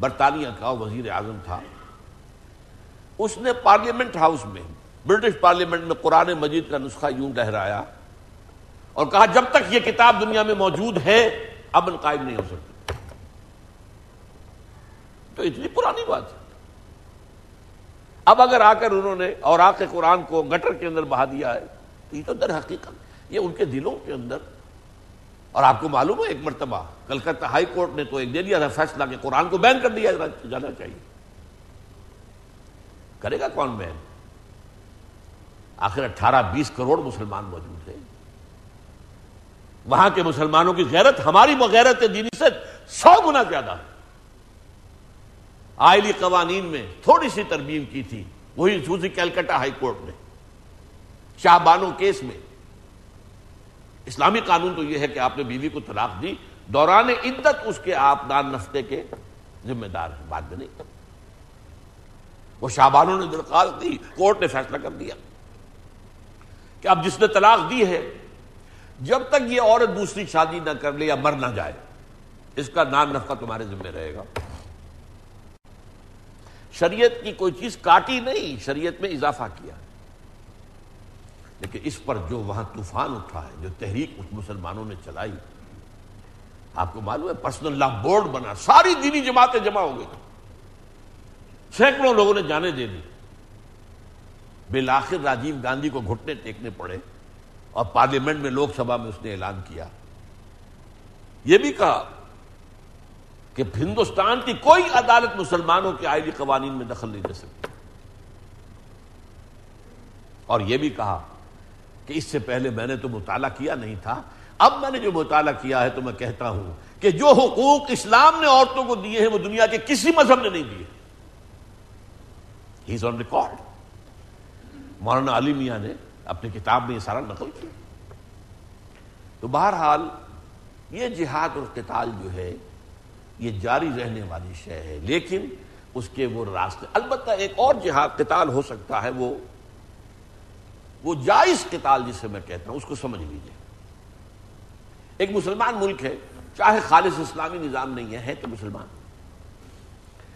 برطانیہ کا وزیر اعظم تھا۔ اس نے پارلیمنٹ ہاؤس میں، برٹش پارلیمنٹ میں قرآن مجید کا نسخہ یوں ٹہرایا اور کہا، جب تک یہ کتاب دنیا میں موجود ہے امن قائم نہیں ہو سکتا تو اتنی پرانی بات ہے۔ اب اگر آ کر انہوں نے اور آ کے قرآن کو گٹر کے اندر بہا دیا ہے، تو یہ تو در حقیقت یہ ان کے دلوں کے اندر۔ اور آپ کو معلوم ہے، ایک مرتبہ کلکتہ ہائی کورٹ نے تو ایک دے دیا تھا فیصلہ کہ قرآن کو بین کر دیا جانا چاہیے۔ کرے گا کون بین؟ آخر اٹھارہ بیس کروڑ مسلمان موجود ہیں۔ وہاں کے مسلمانوں کی غیرت، ہماری غیرت دینی سے سو گنا زیادہ ہے۔ آئلی قوانین میں تھوڑی سی ترمیم کی تھی، وہی سوزی کیلکٹا ہائی کورٹ نے شاہ بانو کیس میں۔ اسلامی قانون تو یہ ہے کہ آپ نے بیوی کو طلاق دی، دوران عدت اس کے آپ نان نفتے کے ذمہ دار ہیں بات میں نہیں۔ وہ شاہبانوں نے درخواست دی، کورٹ نے فیصلہ کر دیا۔ کہ اب جس نے طلاق دی ہے، جب تک یہ عورت دوسری شادی نہ کر لے یا مر نہ جائے، اس کا نان نفقہ تمہارے ذمہ رہے گا۔ شریعت کی کوئی چیز کاٹی نہیں، شریعت میں اضافہ کیا۔ لیکن اس پر جو وہاں طوفان اٹھا ہے جو تحریک اس مسلمانوں نے چلائی، آپ کو معلوم ہے پرسنل لا بورڈ بنا، ساری دینی جماعتیں جمع ہو گئی۔ سینکڑوں لوگوں نے جانے دے دی۔ بالآخر راجیو گاندھی کو گھٹنے ٹیکنے پڑے اور پارلیمنٹ میں لوک سبھا میں اس نے اعلان کیا۔ یہ بھی کہا کہ ہندوستان کی کوئی عدالت مسلمانوں کے آئلی قوانین میں دخل نہیں دے سکتی۔ اور یہ بھی کہا کہ اس سے پہلے میں نے تو مطالعہ کیا نہیں تھا۔ اب میں نے جو مطالعہ کیا ہے تو میں کہتا ہوں کہ جو حقوق اسلام نے عورتوں کو دیے ہیں وہ دنیا کے کسی مذہب نے نہیں دیے۔ ہی از آن ریکارڈ مولانا علی میاں نے اپنی کتاب میں یہ سارا نقل کیا۔ تو بہرحال یہ جہاد اور قتال جو ہے یہ جاری رہنے والی شے ہے، لیکن اس کے وہ راستے، البتہ ایک اور جہاد قتال ہو سکتا ہے، وہ وہ جائز قتال جسے میں کہتا ہوں، اس کو سمجھ لیجیے ایک مسلمان ملک ہے، چاہے خالص اسلامی نظام نہیں ہے تو مسلمان۔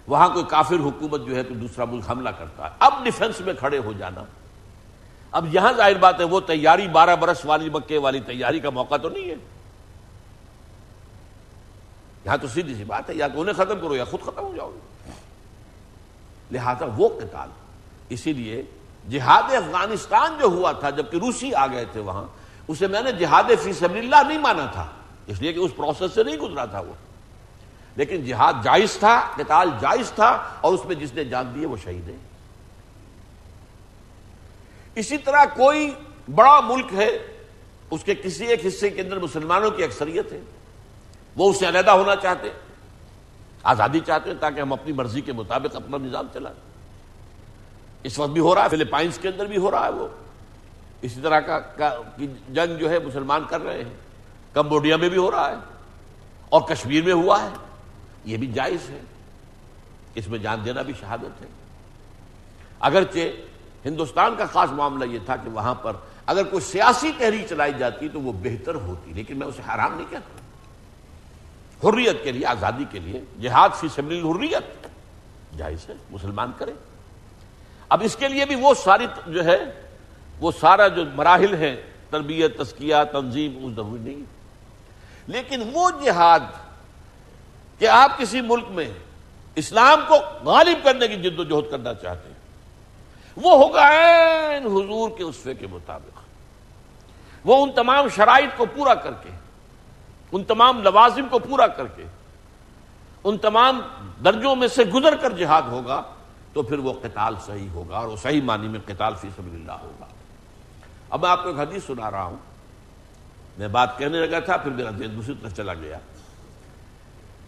وہاں کوئی کافر حکومت جو ہے تو دوسرا ملک حملہ کرتا ہے۔ اب ڈیفنس میں کھڑے ہو جانا۔ اب یہاں ظاہر بات ہے، وہ تیاری بارہ برس والی مکے والی تیاری کا موقع تو نہیں ہے۔ یہاں تو سیدھی سی بات ہے، یا تو انہیں ختم کرو، یا خود ختم ہو جاؤ گے۔ لہذا وہ قتال۔ اسی لیے جہاد افغانستان جو ہوا تھا جبکہ روسی آ گئے تھے وہاں، اسے میں نے جہاد فی سبیل اللہ نہیں مانا تھا۔ اس لیے کہ اس پروسیس سے نہیں گزرا تھا وہ۔ لیکن جہاد جائز تھا، قتال جائز تھا، اور اس میں جس نے جان دیے وہ شہید ہے۔ اسی طرح کوئی بڑا ملک ہے، اس کے کسی ایک حصے کے اندر مسلمانوں کی اکثریت ہے۔ وہ اس سے علیحدہ ہونا چاہتے آزادی چاہتے ہیں تاکہ ہم اپنی مرضی کے مطابق اپنا نظام چلائیں۔ اس وقت بھی ہو رہا ہے فلپائنس کے اندر بھی ہو رہا ہے وہ۔ اسی طرح کا جنگ جو ہے مسلمان کر رہے ہیں۔ کمبوڈیا میں بھی ہو رہا ہے اور کشمیر میں ہوا ہے۔ یہ بھی جائز ہے۔ اس میں جان دینا بھی شہادت ہے۔ اگرچہ ہندوستان کا خاص معاملہ یہ تھا کہ وہاں پر اگر کوئی سیاسی تحریک چلائی جاتی تو وہ بہتر ہوتی، لیکن میں اسے حرام نہیں کہتا۔ حریت کے لیے، آزادی کے لیے، جہاد فی سبیل حریت جائز ہے، مسلمان کرے۔ اب اس کے لیے بھی وہ ساری جو ہے، وہ سارا جو مراحل ہیں، تربیت تسکیہ تنظیم اس ضروری نہیں لیکن وہ جہاد کہ آپ کسی ملک میں اسلام کو غالب کرنے کی جد و جہد کرنا چاہتے ہیں، وہ ہوگا حضور کے اسفے کے مطابق۔ وہ ان تمام شرائط کو پورا کر کے ان تمام لوازم کو پورا کر کے، ان تمام درجوں میں سے گزر کر جہاد ہوگا، تو پھر وہ قتال صحیح ہوگا اور وہ صحیح معنی میں قتال فی سبیل اللہ ہوگا۔ اب میں آپ کو ایک حدیث سنا رہا ہوں۔ میں بات کہنے لگا تھا، پھر میرا دل دوسری طرف چلا گیا۔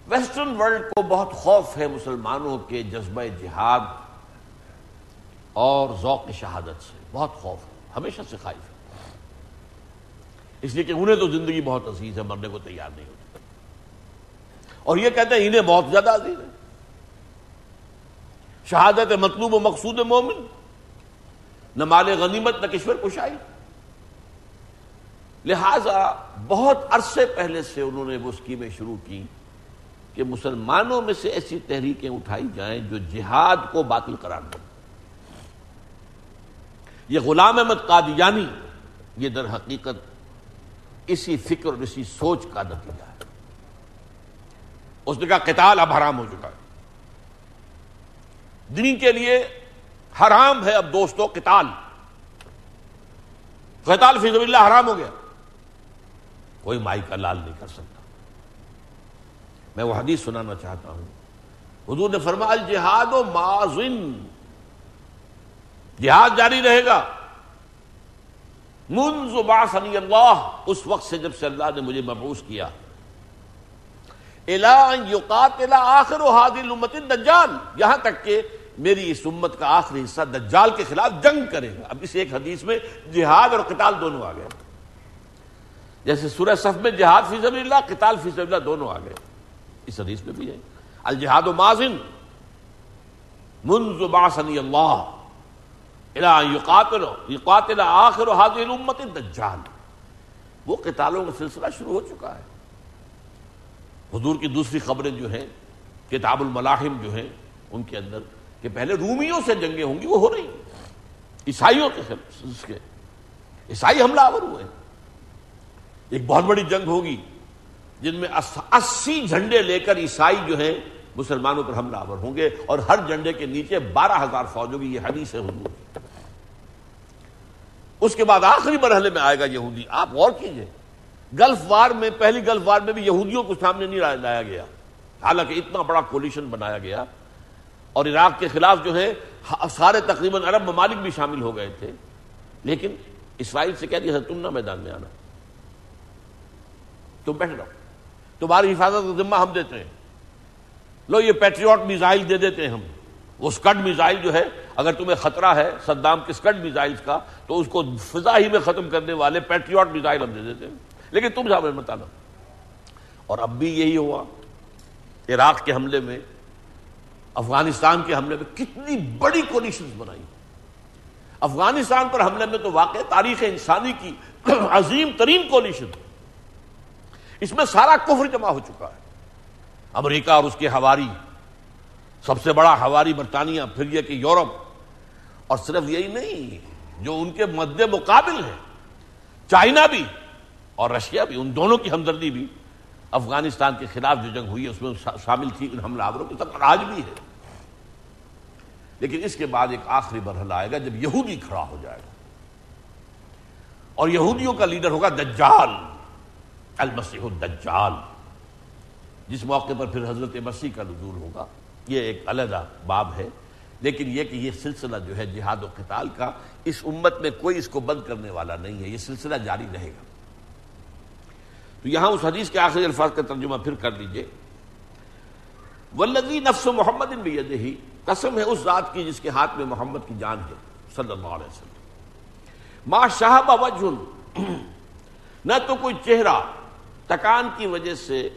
ویسٹرن ورلڈ کو بہت خوف ہے مسلمانوں کے جذبہ جہاد اور ذوق شہادت سے، بہت خوف ہے ہمیشہ سے خائف ہے۔ اس لیے کہ انہیں تو زندگی بہت عزیز ہے، مرنے کو تیار نہیں ہوتی اور یہ کہتے ہیں انہیں بہت زیادہ عزیز ہے۔ شہادت مطلوب و مقصود مومن، نہ مال غنیمت، نہ کشور کشائی۔ لہذا بہت عرصے پہلے سے انہوں نے وہ اسکیمیں شروع کی کہ مسلمانوں میں سے ایسی تحریکیں اٹھائی جائیں جو جہاد کو باطل قرار دیں۔ یہ غلام احمد قادیانی، یہ در حقیقت اسی فکر اور اسی سوچ کا نتیجہ ہے۔ اس نے کہا قتال اب حرام ہو چکا ہے۔ دین کے لیے حرام ہے اب دوستو قتال۔ قتال فی اللہ حرام ہو گیا۔ کوئی مائی کا لال نہیں کر سکتا۔ میں وہ حدیث سنانا چاہتا ہوں۔ حضور نے فرمایا، الجہاد و مازن جہاد جاری رہے گا۔ منذ بعثنی اللہ، اس وقت سے جب سے اللہ نے مجھے مبعوث کیا۔ یقاتل آخر و حاضل امت دجال یہاں تک کہ میری اس امت کا آخری حصہ دجال کے خلاف جنگ کرے گا۔ اب اس ایک حدیث میں جہاد اور قتال دونوں آ گئے۔ جیسے سورہ صف میں جہاد فی سبیل اللہ، قتال فی سبیل اللہ دونوں آ گئے۔ اس حدیث میں بھی ہے۔ الجہاد و مازن منذ بعثنی اللہ۔ آخر امت دجال وہ قتالوں کا سلسلہ شروع ہو چکا ہے۔ حضور کی دوسری خبریں جو ہیں، کتاب الملاحم جو ہیں، ان کے اندر کہ پہلے رومیوں سے جنگیں ہوں گی، وہ ہو رہی ہیں۔ عیسائیوں کے عیسائی حملہ آور ہوئے ایک بہت بڑی جنگ ہوگی، جن میں اسی جھنڈے لے کر عیسائی جو ہیں مسلمانوں پر حملہ آور ہوں گے اور ہر جھنڈے کے نیچے بارہ ہزار فوج ہوگی یہ حدیث ہے حضور۔ اس کے بعد آخری مرحلے میں آئے گا یہودی۔ آپ غور کیجیے۔ گلف وار میں، پہلی گلف وار میں بھی یہودیوں کو سامنے نہیں لایا گیا۔ حالانکہ اتنا بڑا کولیشن بنایا گیا۔ اور عراق کے خلاف جو ہے سارے تقریباً عرب ممالک بھی شامل ہو گئے تھے۔ لیکن اسرائیل سے کہہ دیا تم نہ میدان میں آنا۔ تم بیٹھ رہو تمہاری حفاظت کا ذمہ ہم دیتے ہیں۔ لو یہ پیٹریوٹ میزائل دے دیتے ہیں ہم۔ وہ اسکڈ میزائل جو ہے، اگر تمہیں خطرہ ہے صدام کے اسکڈ میزائل کا، تو اس کو فضا ہی میں ختم کرنے والے پیٹریوٹ میزائل ہم دے دیتے ہیں۔ لیکن تم سامنے مت اور اب بھی یہی ہوا، عراق کے حملے میں، افغانستان کے حملے میں کتنی بڑی کولیشن بنائی۔ افغانستان پر حملے میں تو واقع تاریخ انسانی کی عظیم ترین کولیشن۔ اس میں سارا کفر جمع ہو چکا ہے۔ امریکہ اور اس کے ہواری سب سے بڑا ہواری برطانیہ، پھر یہ کہ یورپ۔ اور صرف یہی نہیں، جو ان کے مد مقابل ہے چائنا بھی اور رشیا بھی، ان دونوں کی ہمدردی بھی۔ افغانستان کے خلاف جو جنگ ہوئی ہے، اس میں شامل تھی ان حملہ آوروں کی تب آج بھی ہے۔ لیکن اس کے بعد ایک آخری مرحلہ آئے گا جب یہودی کھڑا ہو جائے گا۔ اور یہودیوں کا لیڈر ہوگا دجال، المسیح الدجال۔ جس موقع پر پھر حضرت مسیح کا نزول ہوگا، یہ ایک علیحدہ باب ہے۔ لیکن یہ کہ یہ سلسلہ جو ہے جہاد و قتال کا، اس امت میں کوئی اس کو بند کرنے والا نہیں ہے، یہ سلسلہ جاری رہے گا۔ تو یہاں اس حدیث کے آخری الفاظ کا ترجمہ پھر کر لیجیے۔ والذی نفس محمد بیدہی قسم ہے اس ذات کی جس کے ہاتھ میں محمد کی جان ہے، صلی اللہ علیہ وسلم۔ ما شاہب وجہ نہ تو کوئی چہرہ تکان کی وجہ سے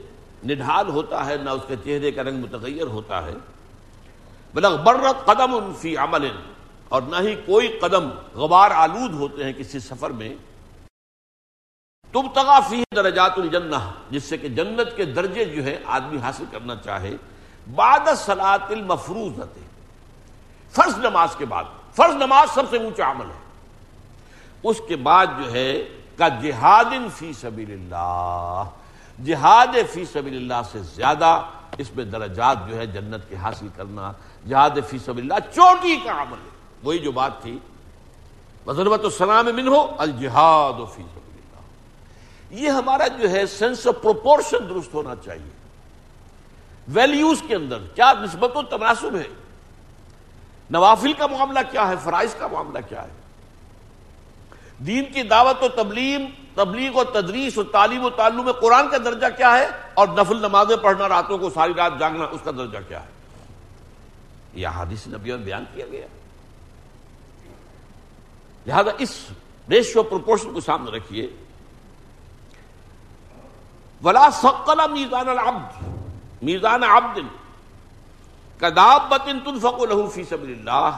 نڈھال ہوتا ہے، نہ اس کے چہرے کا رنگ متغیر ہوتا ہے۔ بلغ برت قدم فی عمل، اور نہ ہی کوئی قدم غبار آلود ہوتے ہیں کسی سفر میں۔ تم تغافی درجات الجنہ، جس سے کہ جنت کے درجے جو ہے آدمی حاصل کرنا چاہے۔ بعد سلاط المفروض فرض نماز کے بعد۔ فرض نماز سب سے اونچا عمل ہے۔ اس کے بعد جو ہے، کا جہاد فی سبیل اللہ۔ جہاد فی سبیل اللہ سے زیادہ اس میں درجات جو ہے جنت کے حاصل کرنا، جہاد فی سبیل اللہ چوٹی کا عمل ہے۔ وہی جو بات تھی بضربت السلام من ہو الجہاد فی سبیل اللہ۔ یہ ہمارا جو ہے سینس آف پروپورشن درست ہونا چاہیے۔ ویلیوز کے اندر کیا نسبت و تناسب ہے؟ نوافل کا معاملہ کیا ہے؟ فرائض کا معاملہ کیا ہے؟ دین کی دعوت و تبلیم تبلیغ و تدریس و تعلیم و تعلم میں قرآن کا درجہ کیا ہے اور نفل نمازیں پڑھنا راتوں کو ساری رات جاگنا اس کا درجہ کیا ہے؟ یہ حادث نبی میں بیان کیا گیا۔ لہذا اس ریشو پروپورشن کو سامنے رکھیے۔ ولا سقلا میزان العبد۔ میزان عبد۔ کداب تنفق له فی سبیل اللہ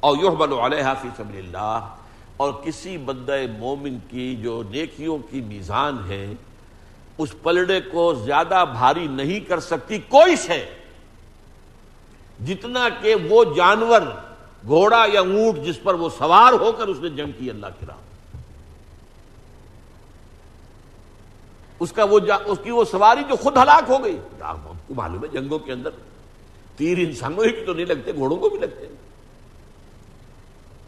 اور یحمل علیہ فی سبیل اللہ اور کسی بندہ مومن کی جو نیکیوں کی میزان ہے، اس پلڑے کو زیادہ بھاری نہیں کر سکتی، کوئی شے۔ جتنا کہ وہ جانور، گھوڑا یا اونٹ جس پر وہ سوار ہو کر اس نے جنگ کی اللہ کی راہ۔ اس کا وہ جا... اس کی وہ سواری جو خود ہلاک ہو گئی۔ کو معلوم ہے جنگوں کے اندر۔ تیر انسانوں ہی تو نہیں لگتے، گھوڑوں کو بھی لگتے۔ ہیں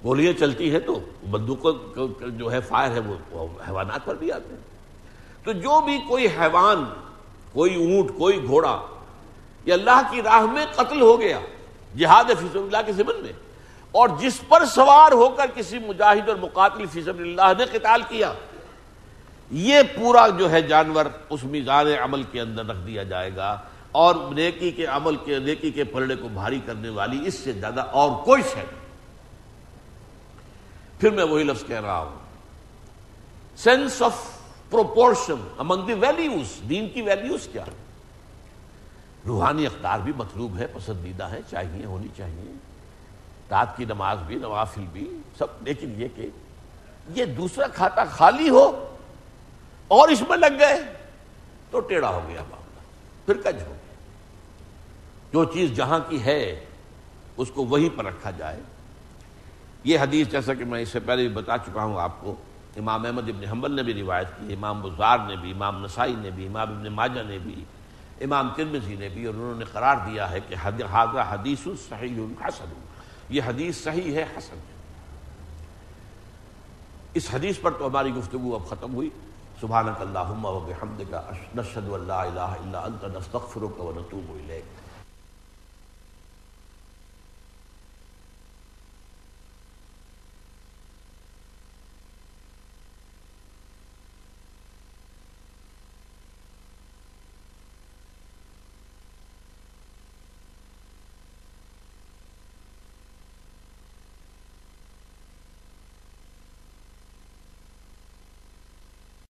گولیاں چلتی ہے تو بندوقوں جو ہے فائر ہے وہ حیوانات پر بھی آتے ہیں۔ تو جو بھی کوئی حیوان، کوئی اونٹ، کوئی گھوڑا، یہ اللہ کی راہ میں قتل ہو گیا، جہاد فیصد اللہ کے ذمن میں، اور جس پر سوار ہو کر کسی مجاہد اور مقاتل فیصد اللہ نے قتال کیا، یہ پورا جو ہے جانور اس میزان عمل کے اندر رکھ دیا جائے گا، اور نیکی کے عمل کے نیکی کے پلڑے کو بھاری کرنے والی اس سے زیادہ اور کوئی شے نہیں۔ پھر میں وہی لفظ کہہ رہا ہوں۔ Sense of proportion among the values دین کی ویلیوز کیا؟ روحانی اختار بھی مطلوب ہے، پسندیدہ ہے، چاہیے، ہونی چاہیے۔ رات کی نماز بھی، نوافل بھی، سب، لیکن یہ کہ یہ دوسرا کھاتا خالی ہو اور اس میں لگ گئے تو ٹیڑھا ہو گیا معاملہ، پھر کج ہو گیا۔ جو چیز جہاں کی ہے، اس کو وہیں پر رکھا جائے۔ یہ حدیث جیسا کہ میں اس سے پہلے بھی بتا چکا ہوں آپ کو، امام احمد ابن حنبل نے بھی روایت کی، امام بزار نے بھی، امام نسائی نے بھی، امام ابن ماجہ نے بھی، امام ترمزی نے بھی، اور انہوں نے قرار دیا ہے کہ حاضر حدیث صحیح حسن۔ یہ حدیث صحیح ہے، حسن ہے۔ اس حدیث پر تو ہماری گفتگو اب ختم ہوئی۔ سبحانک اللہم و بحمدک نشہد اللہ الہ الا انت، نستغفرک و نتوب الیک۔